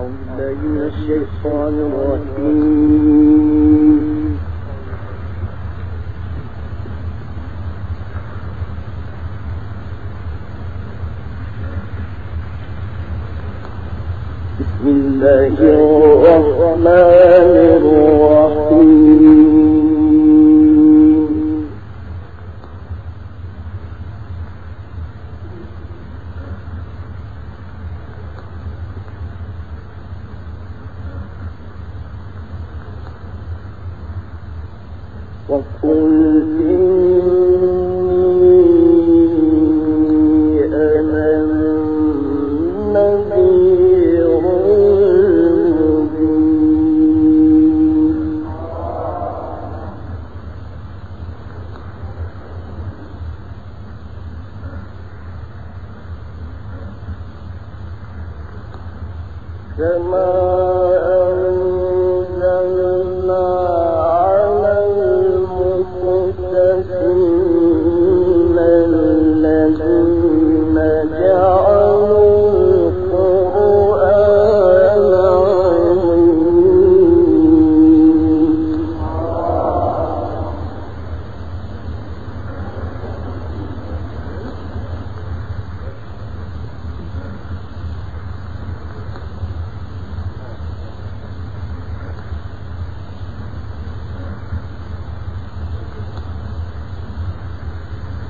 أعوذ بالله من الشيطان بسم الله الرحمن وقل فيه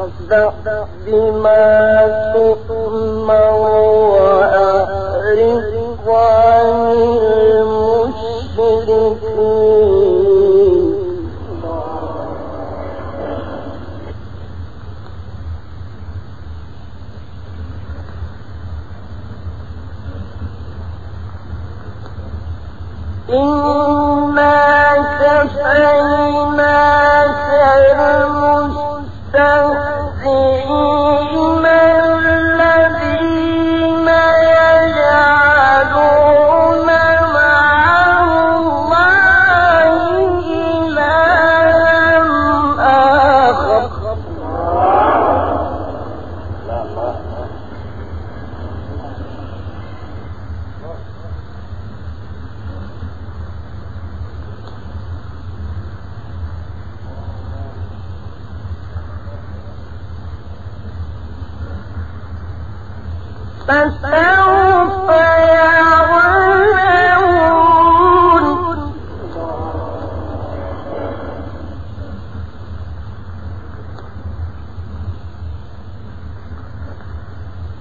فاصدع بما تؤمر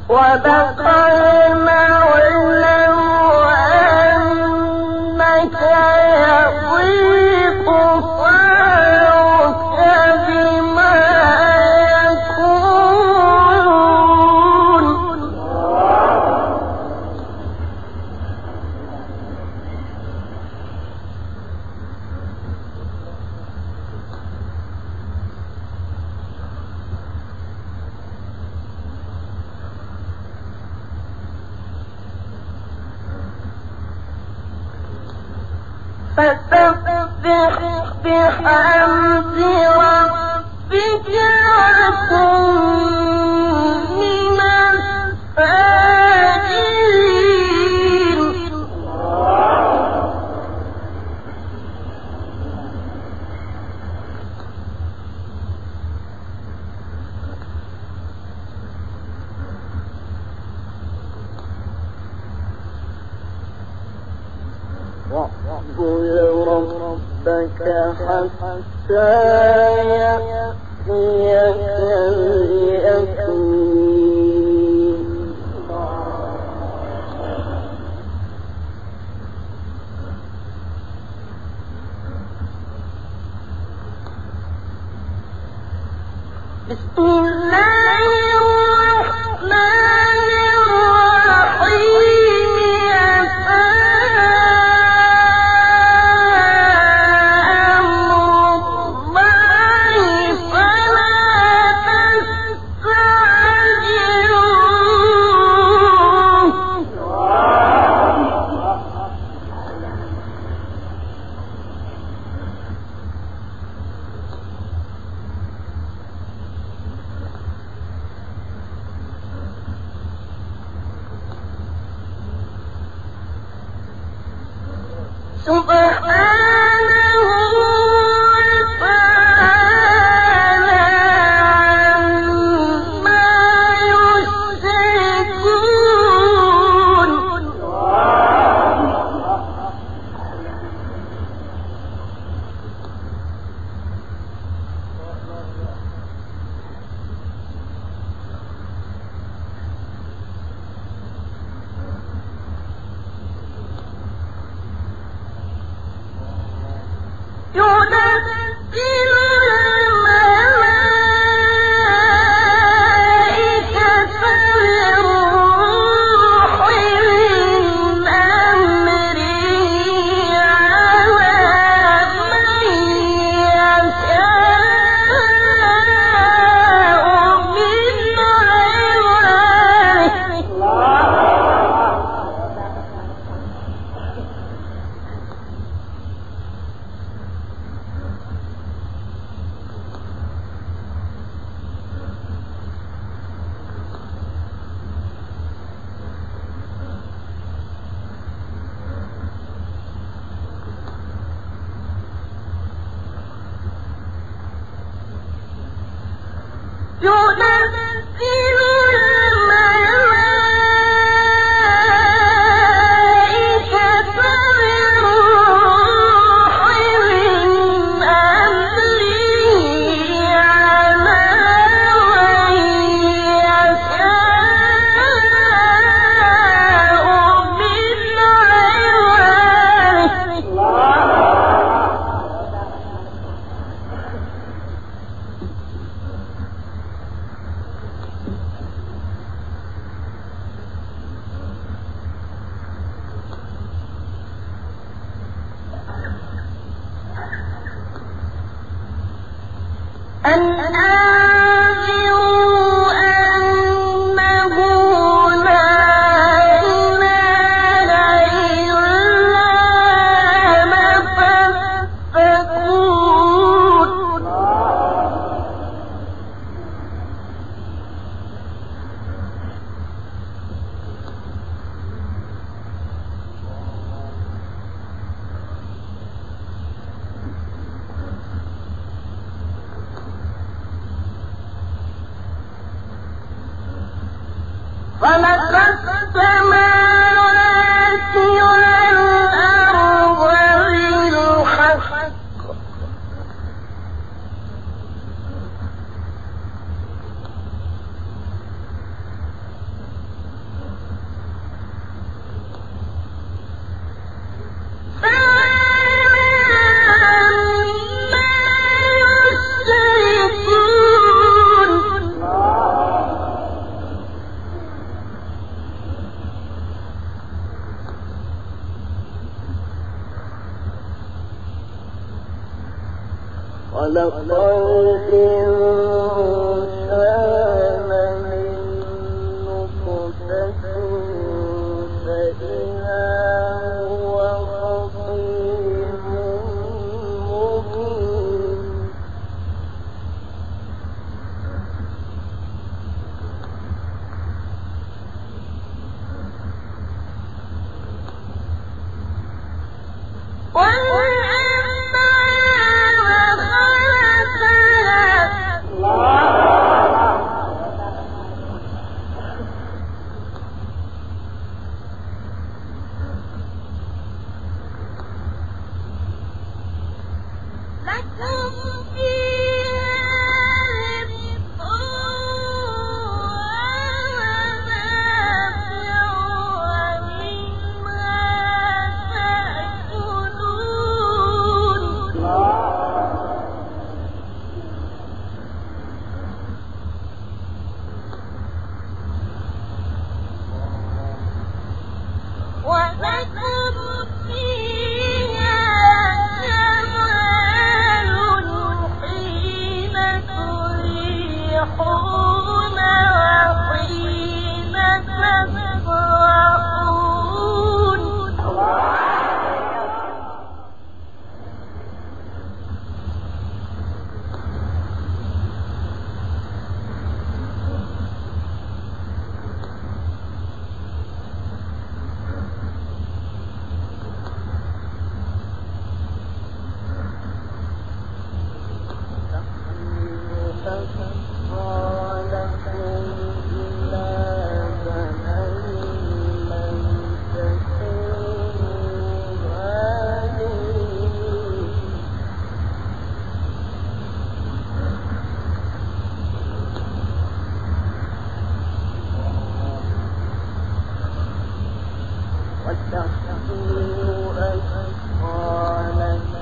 وبقى بسم الله. فلك السماء خلق قوم وتخطئ أثقالكم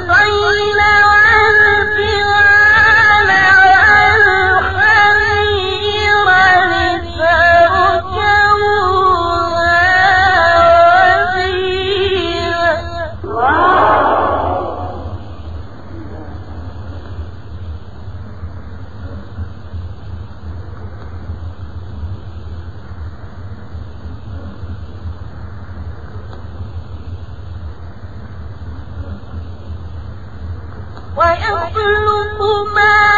والغيل أخلق ما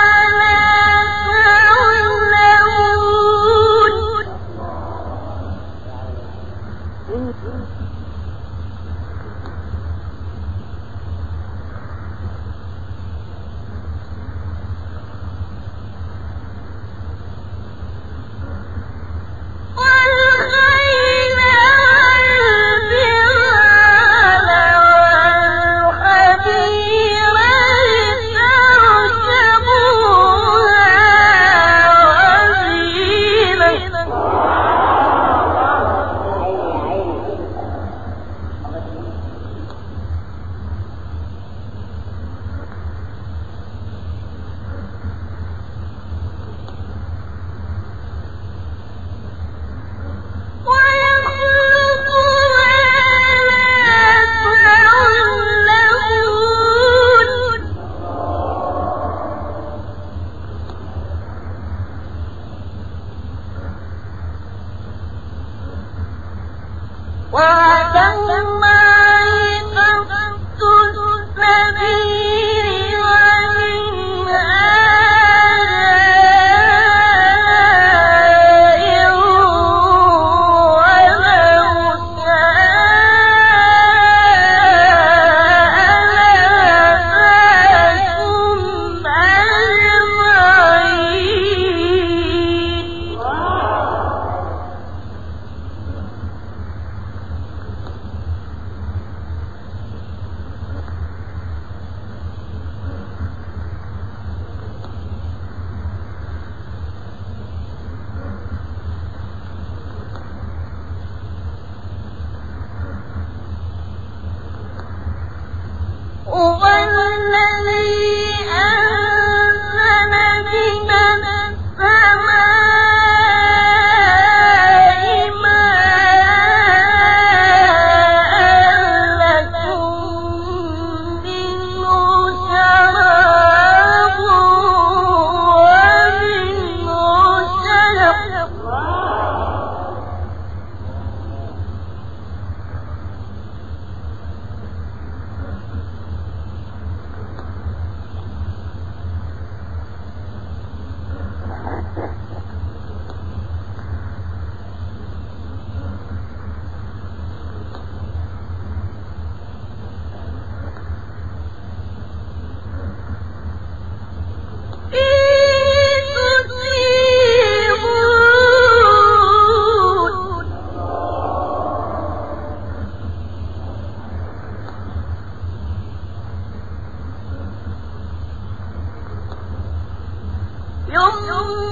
وما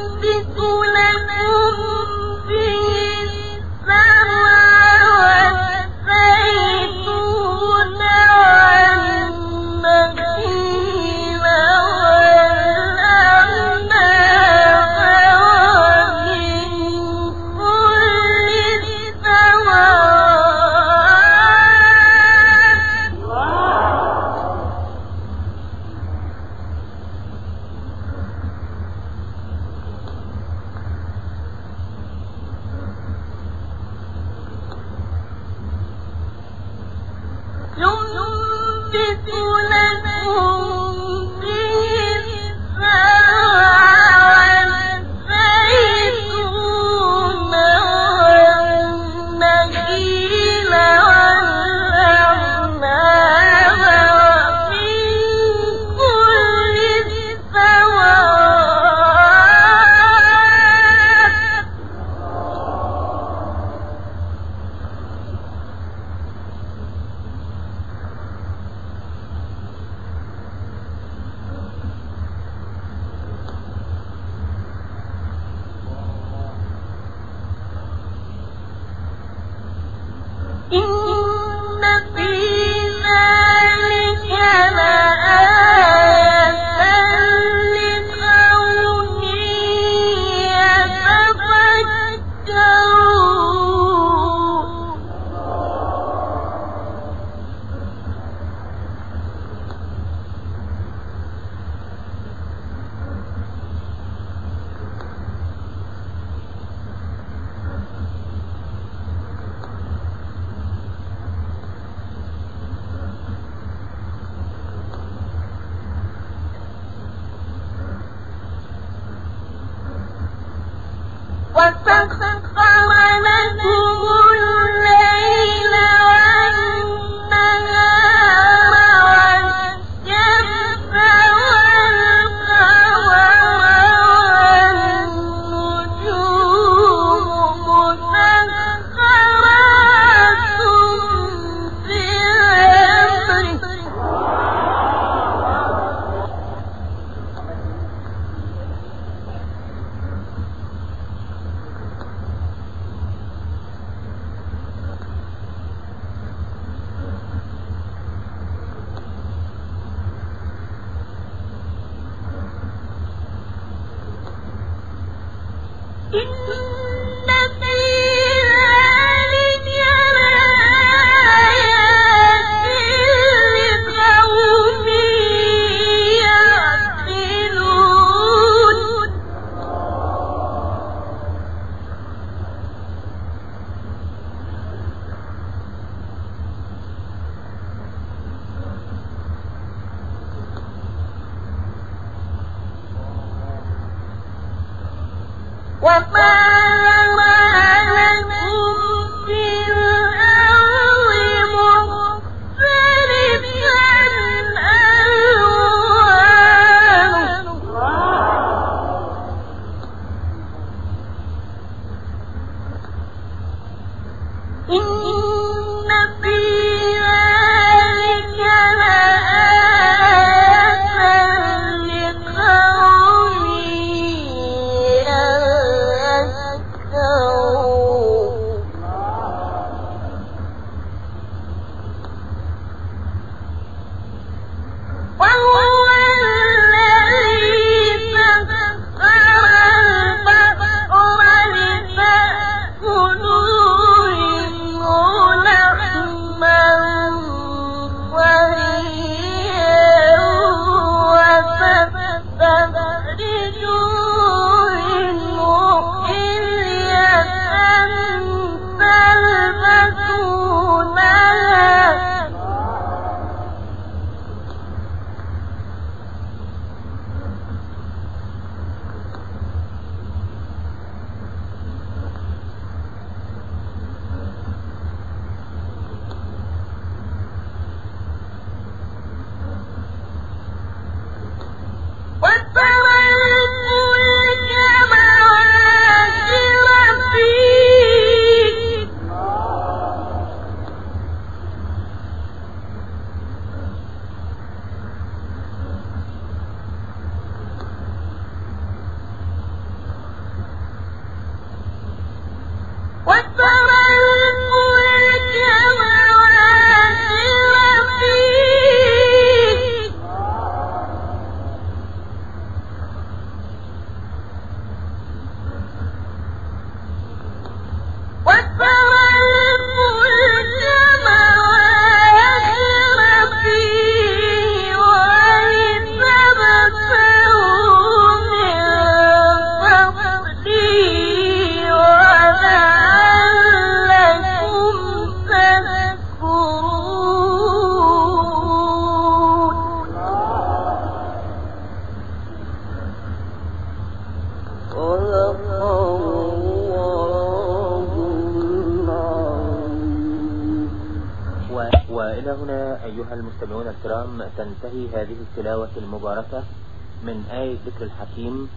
من آية ذكر الحكيم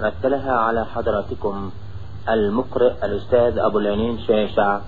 رتلها على حضراتكم المقرئ الأستاذ أبو العينين شاشع